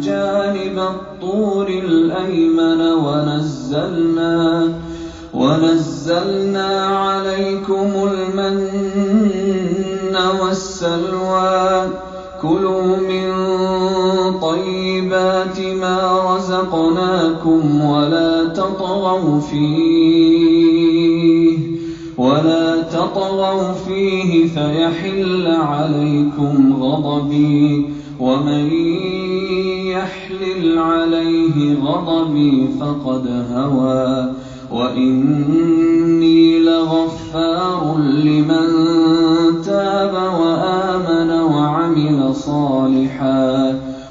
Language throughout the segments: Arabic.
جَانِبَ الطُّورِ الْأَيْمَنَ وَنَزَّلْنَا عَلَيْكُمُ الْمَنَّ وَالسَّلْوَىٰ ۖ. كُلُوا مِن طَيِّبَاتِ مَا رَزَقْنَاكُمْ وَلَا تَطْغَوْا فِيهِ فَيَحِلَّ عَلَيْكُمْ غَضَبِي ۖ. وَمَن يَحْلِلْ عَلَيْهِ غَضَبِي فَقَدْ هَوَىٰ. وَإِنِّي لَغَفَّارٌ لِّمَن تَابَ وَآمَنَ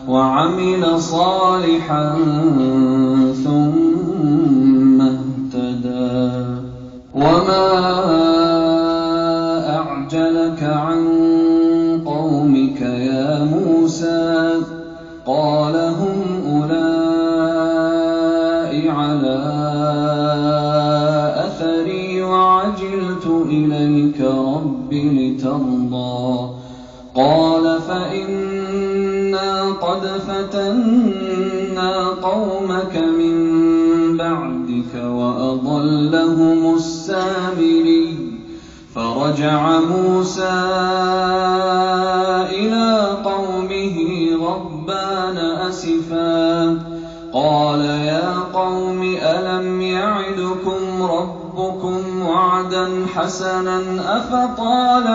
وَعَمِلَ صَالِحًا ثُمَّ وَعَجِلْتُ إِلَيْكَ رَبِّ لِتَرْضَىٰ. قَالَ فَإِنَّا قَدْ فَتَنَّا قَوْمَكَ مِن بَعْدِكَ وَأَضَلَّهُمُ السَّامِرِيُّ. فَرَجَعَ مُوسَىٰ إِلَىٰ قَوْمِهِ غَضْبَانَ أَسِفًا. قَالَ يَا قَوْمِ أَلَمْ يَعِدْكُمْ رَبُّكُمْ وَعْدًا حَسَنًا أَفَطَالَ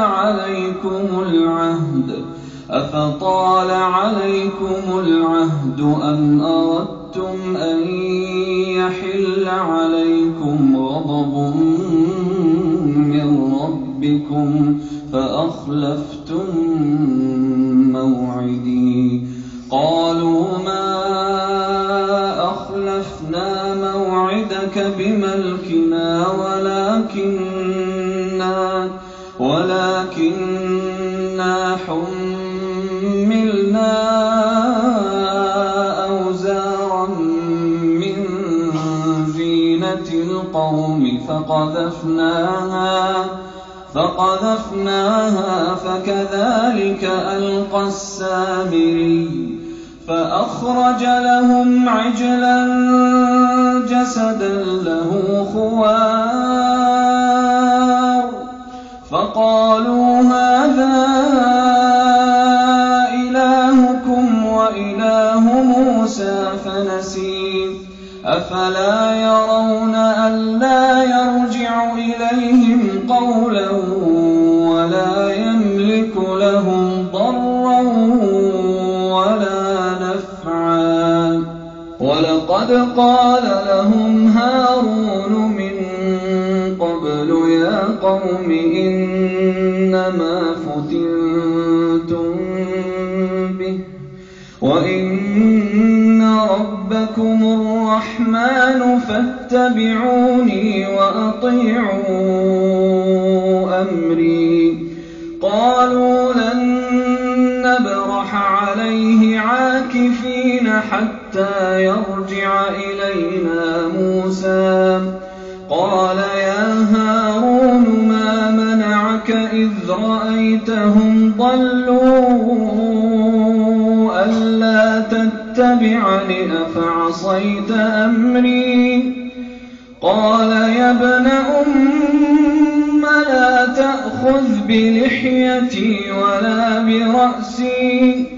عَلَيْكُمُ الْعَهْدُ أَمْ أَرَدتُّمْ أَن يَحِلَّ عَلَيْكُمْ غَضَبٌ مِّن رَّبِّكُمْ فَأَخْلَفْتُم مَّوْعِدِي قَالُوا مَا أَخْلَفْنَا مَوْعِدَكَ بِمَلْكِنَا وَلَٰكِنَّا حُمِّلْنَا أَوْزَارًا مِّن زِينَةِ الْقَوْمِ فَقَذَفْنَاهَا فَكَذَٰلِكَ أَلْقَى السَّامِرِيُّ فَأَخْرَجَ لَهُمْ عِجْلًا جَسَدًا لَّهُ خُوَارٌ. فَقَالُوا هَٰذَا إِلَٰهُكُمْ وَإِلَٰهُ مُوسَىٰ فَنَسِيَ أَفَلَا يَرَوْنَ وَلَقَدْ قَالَ لَهُمْ هَارُونُ مِن قَبْلُ يَا قَوْمِ إِنَّمَا فُتِنتُم بِهِ وَإِنَّ رَبَّكُمُ الرَّحْمَٰنُ فَاتَّبِعُونِي وَأَطِيعُوا أَمْرِي. قَالُوا لَن نَّبْرَحَ عَلَيْهِ عَاكِفِينَ حَتَّىٰ يَرْجِعَ إِلَيْنَا مُوسَىٰ قَالَ يَا هَارُونُ مَا مَنَعَكَ إِذْ رَأَيْتَهُمْ ضَلُّوا أَلَّا تَتَّبِعَنِ ۖ أَفَعَصَيْتَ أَمْرِي قَالَ يَا ابْنَ أُمَّ لَا تَأْخُذْ بِلِحْيَتِي وَلَا بِرَأْسِي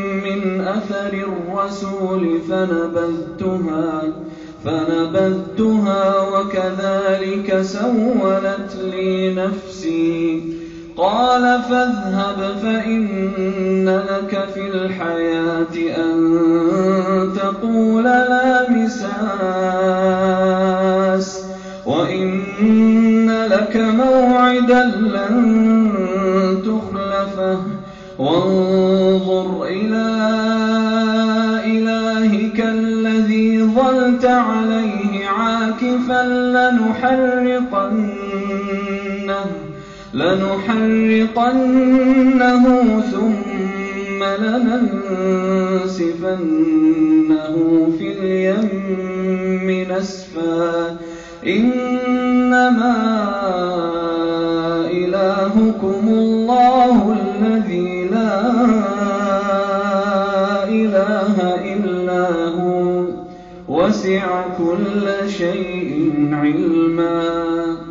من أثر الرسول فنبذتها فنبذتها وكذلك سولت لي نفسي. قال فاذهب فإن لك في الحياة أن لنحرقنه ثم لننسفنه في اليم نسفا. إنما إلهكم الله الذي لا إله إلا هو. وسع كل شيء علما.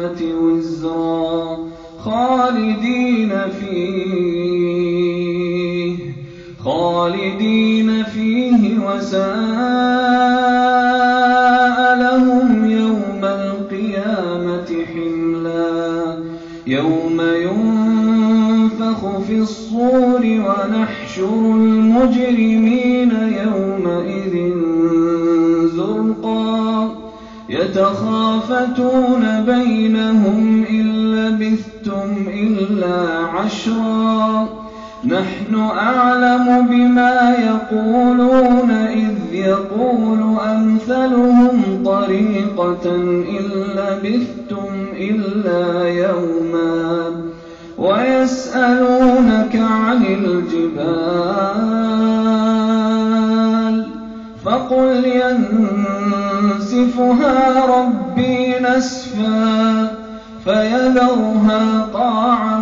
وساء لهم يوم القيامة حملا. يوم ينفخ في الصور ونحشر المجرمين يومئذ زرقا. يتخافتون بينهم إن لبثتم إلا عشرا. نحن أعلم بما يقولون إذ يقول أمثلهم طريقة إن لبثتم إلا يوما ويسألونك عن الجبال فقل ينسفها ربي نسفا فيذرها قاعا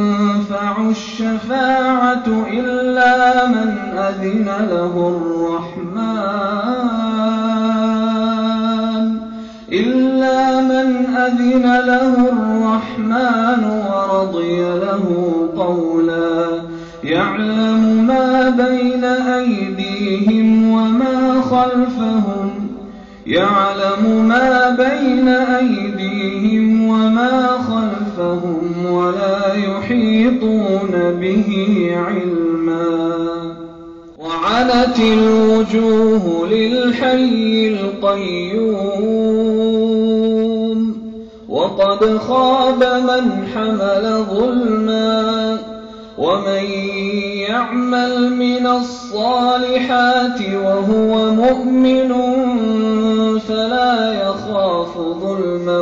الشفاعة إلا من أذن له الرحمن. إلا من أذن له الرحمن ورضي له قولا. يعلم ما بين أيديهم وما خلفهم. يعلم ما بين أيديهم وما خلفهم ولا يحيطون به علما وعنت الوجوه للحي القيوم وقد خاب من حمل ظلما ومن يعمل من الصالحات وهو مؤمن فلا يخاف ظلما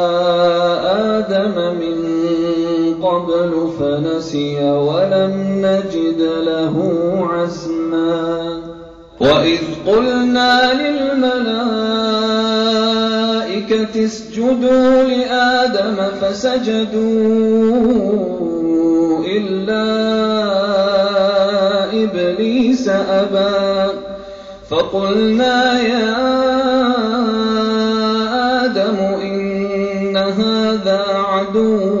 فنسي ولم نجد له عزما. وإذ قلنا للملائكة اسجدوا لآدم فسجدوا إلا إبليس أبى. فقلنا يا آدم إن هذا عدو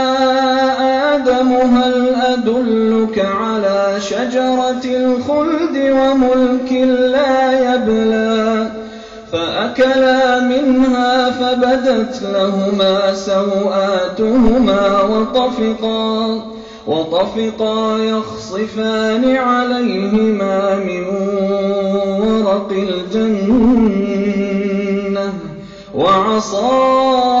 آدم هل أدلك على شجرة الخلد وملك لا يبلى فأكلا منها فبدت لهما سوآتهما وطفقا وطفقا يخصفان عليهما من ورق الجنة وعصى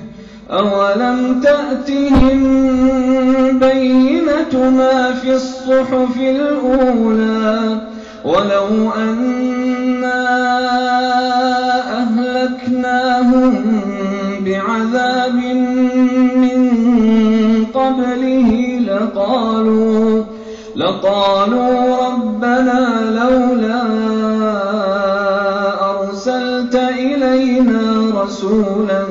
أَوَلَمْ تَأْتِهِم بَيِّنَةُ مَا فِي الصُّحُفِ الْأُولَىٰ وَلَوْ أَنَّا أَهْلَكْنَاهُم بِعَذَابٍ مِّن قَبْلِهِ لَقَالُوا رَبَّنَا لَوْلَا أَرْسَلْتَ إِلَيْنَا رَسُولًا